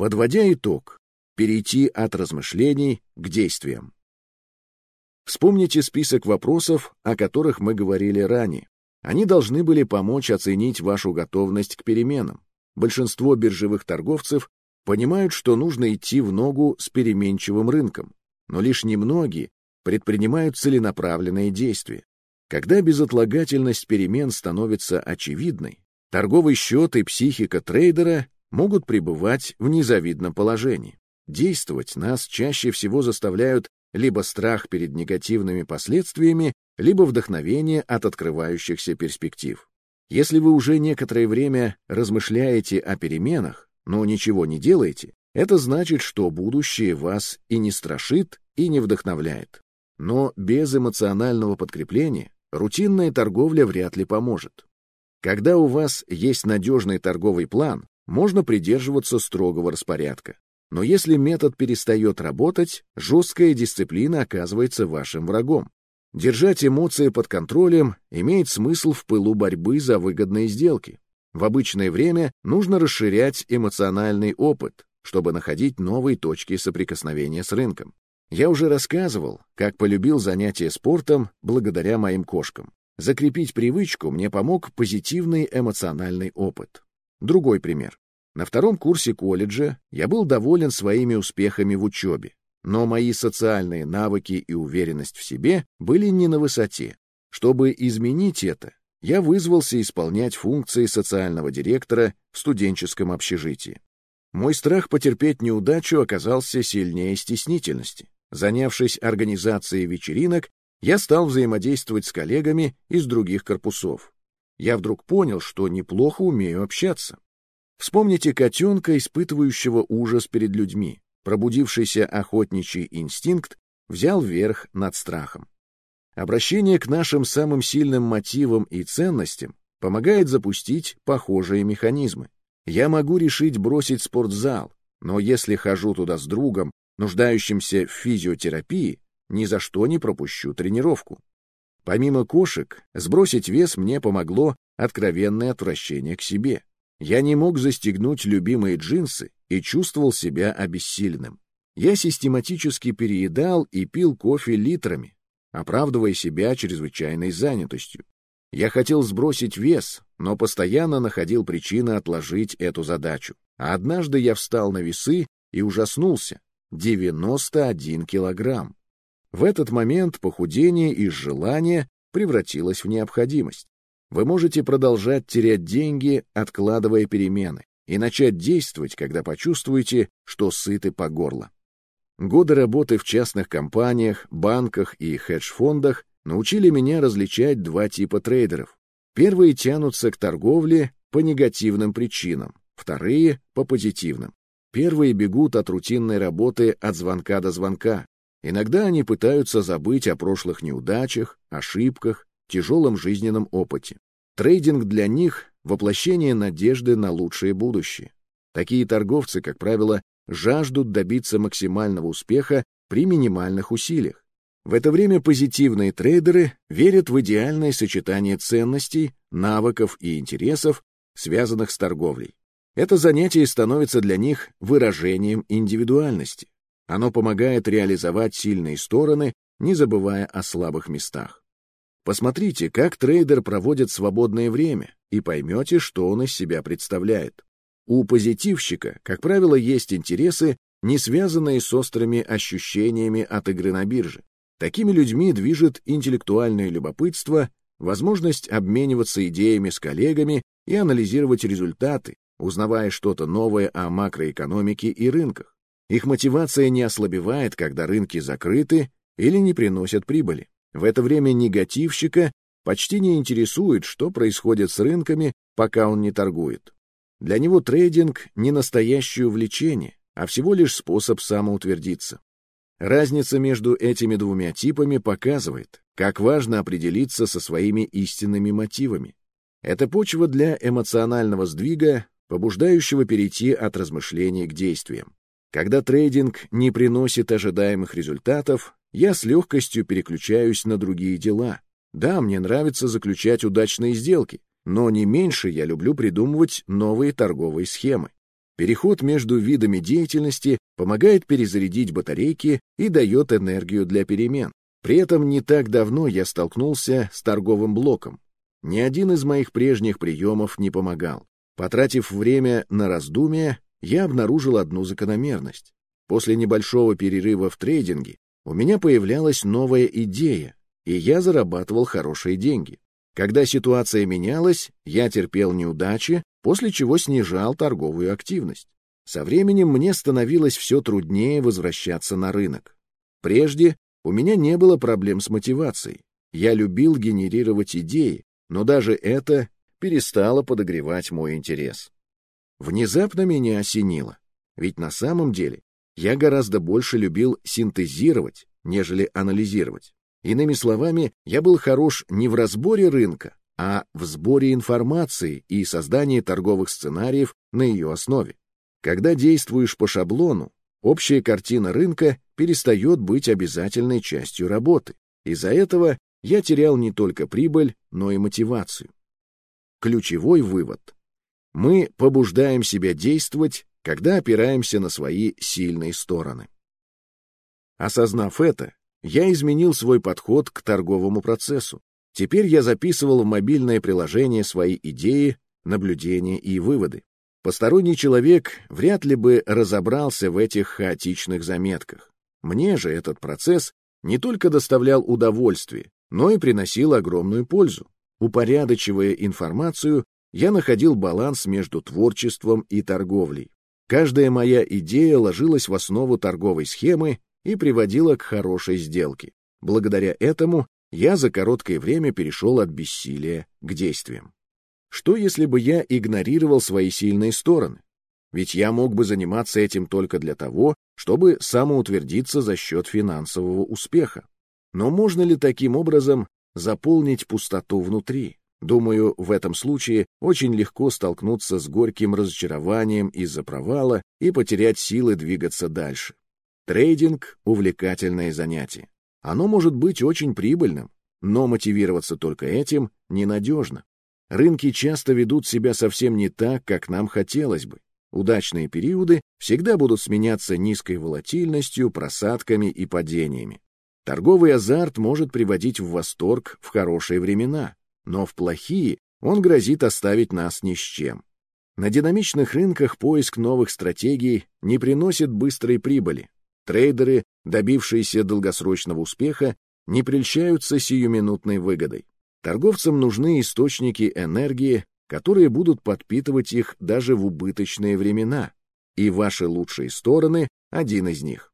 Подводя итог, перейти от размышлений к действиям. Вспомните список вопросов, о которых мы говорили ранее. Они должны были помочь оценить вашу готовность к переменам. Большинство биржевых торговцев понимают, что нужно идти в ногу с переменчивым рынком, но лишь немногие предпринимают целенаправленные действия. Когда безотлагательность перемен становится очевидной, торговый счет и психика трейдера могут пребывать в незавидном положении. Действовать нас чаще всего заставляют либо страх перед негативными последствиями, либо вдохновение от открывающихся перспектив. Если вы уже некоторое время размышляете о переменах, но ничего не делаете, это значит, что будущее вас и не страшит, и не вдохновляет. Но без эмоционального подкрепления рутинная торговля вряд ли поможет. Когда у вас есть надежный торговый план, можно придерживаться строгого распорядка. Но если метод перестает работать, жесткая дисциплина оказывается вашим врагом. Держать эмоции под контролем имеет смысл в пылу борьбы за выгодные сделки. В обычное время нужно расширять эмоциональный опыт, чтобы находить новые точки соприкосновения с рынком. Я уже рассказывал, как полюбил занятия спортом благодаря моим кошкам. Закрепить привычку мне помог позитивный эмоциональный опыт. Другой пример. На втором курсе колледжа я был доволен своими успехами в учебе, но мои социальные навыки и уверенность в себе были не на высоте. Чтобы изменить это, я вызвался исполнять функции социального директора в студенческом общежитии. Мой страх потерпеть неудачу оказался сильнее стеснительности. Занявшись организацией вечеринок, я стал взаимодействовать с коллегами из других корпусов. Я вдруг понял, что неплохо умею общаться. Вспомните котенка, испытывающего ужас перед людьми. Пробудившийся охотничий инстинкт взял верх над страхом. Обращение к нашим самым сильным мотивам и ценностям помогает запустить похожие механизмы. Я могу решить бросить спортзал, но если хожу туда с другом, нуждающимся в физиотерапии, ни за что не пропущу тренировку. Помимо кошек, сбросить вес мне помогло откровенное отвращение к себе. Я не мог застегнуть любимые джинсы и чувствовал себя обессиленным. Я систематически переедал и пил кофе литрами, оправдывая себя чрезвычайной занятостью. Я хотел сбросить вес, но постоянно находил причины отложить эту задачу. А однажды я встал на весы и ужаснулся. 91 килограмм. В этот момент похудение из желания превратилось в необходимость. Вы можете продолжать терять деньги, откладывая перемены, и начать действовать, когда почувствуете, что сыты по горло. Годы работы в частных компаниях, банках и хедж-фондах научили меня различать два типа трейдеров. Первые тянутся к торговле по негативным причинам, вторые — по позитивным. Первые бегут от рутинной работы от звонка до звонка. Иногда они пытаются забыть о прошлых неудачах, ошибках, тяжелом жизненном опыте. Трейдинг для них — воплощение надежды на лучшее будущее. Такие торговцы, как правило, жаждут добиться максимального успеха при минимальных усилиях. В это время позитивные трейдеры верят в идеальное сочетание ценностей, навыков и интересов, связанных с торговлей. Это занятие становится для них выражением индивидуальности. Оно помогает реализовать сильные стороны, не забывая о слабых местах. Посмотрите, как трейдер проводит свободное время, и поймете, что он из себя представляет. У позитивщика, как правило, есть интересы, не связанные с острыми ощущениями от игры на бирже. Такими людьми движет интеллектуальное любопытство, возможность обмениваться идеями с коллегами и анализировать результаты, узнавая что-то новое о макроэкономике и рынках. Их мотивация не ослабевает, когда рынки закрыты или не приносят прибыли. В это время негативщика почти не интересует, что происходит с рынками, пока он не торгует. Для него трейдинг не настоящее увлечение, а всего лишь способ самоутвердиться. Разница между этими двумя типами показывает, как важно определиться со своими истинными мотивами. Это почва для эмоционального сдвига, побуждающего перейти от размышлений к действиям. Когда трейдинг не приносит ожидаемых результатов, я с легкостью переключаюсь на другие дела. Да, мне нравится заключать удачные сделки, но не меньше я люблю придумывать новые торговые схемы. Переход между видами деятельности помогает перезарядить батарейки и дает энергию для перемен. При этом не так давно я столкнулся с торговым блоком. Ни один из моих прежних приемов не помогал. Потратив время на раздумие, я обнаружил одну закономерность. После небольшого перерыва в трейдинге у меня появлялась новая идея, и я зарабатывал хорошие деньги. Когда ситуация менялась, я терпел неудачи, после чего снижал торговую активность. Со временем мне становилось все труднее возвращаться на рынок. Прежде у меня не было проблем с мотивацией. Я любил генерировать идеи, но даже это перестало подогревать мой интерес. Внезапно меня осенило. Ведь на самом деле я гораздо больше любил синтезировать, нежели анализировать. Иными словами, я был хорош не в разборе рынка, а в сборе информации и создании торговых сценариев на ее основе. Когда действуешь по шаблону, общая картина рынка перестает быть обязательной частью работы. Из-за этого я терял не только прибыль, но и мотивацию. Ключевой вывод. Мы побуждаем себя действовать, когда опираемся на свои сильные стороны. Осознав это, я изменил свой подход к торговому процессу. Теперь я записывал в мобильное приложение свои идеи, наблюдения и выводы. Посторонний человек вряд ли бы разобрался в этих хаотичных заметках. Мне же этот процесс не только доставлял удовольствие, но и приносил огромную пользу. Упорядочивая информацию, я находил баланс между творчеством и торговлей. Каждая моя идея ложилась в основу торговой схемы и приводила к хорошей сделке. Благодаря этому я за короткое время перешел от бессилия к действиям. Что если бы я игнорировал свои сильные стороны? Ведь я мог бы заниматься этим только для того, чтобы самоутвердиться за счет финансового успеха. Но можно ли таким образом заполнить пустоту внутри? Думаю, в этом случае очень легко столкнуться с горьким разочарованием из-за провала и потерять силы двигаться дальше. Трейдинг — увлекательное занятие. Оно может быть очень прибыльным, но мотивироваться только этим ненадежно. Рынки часто ведут себя совсем не так, как нам хотелось бы. Удачные периоды всегда будут сменяться низкой волатильностью, просадками и падениями. Торговый азарт может приводить в восторг в хорошие времена, но в плохие он грозит оставить нас ни с чем. На динамичных рынках поиск новых стратегий не приносит быстрой прибыли, Трейдеры, добившиеся долгосрочного успеха, не прельщаются сиюминутной выгодой. Торговцам нужны источники энергии, которые будут подпитывать их даже в убыточные времена, и ваши лучшие стороны — один из них.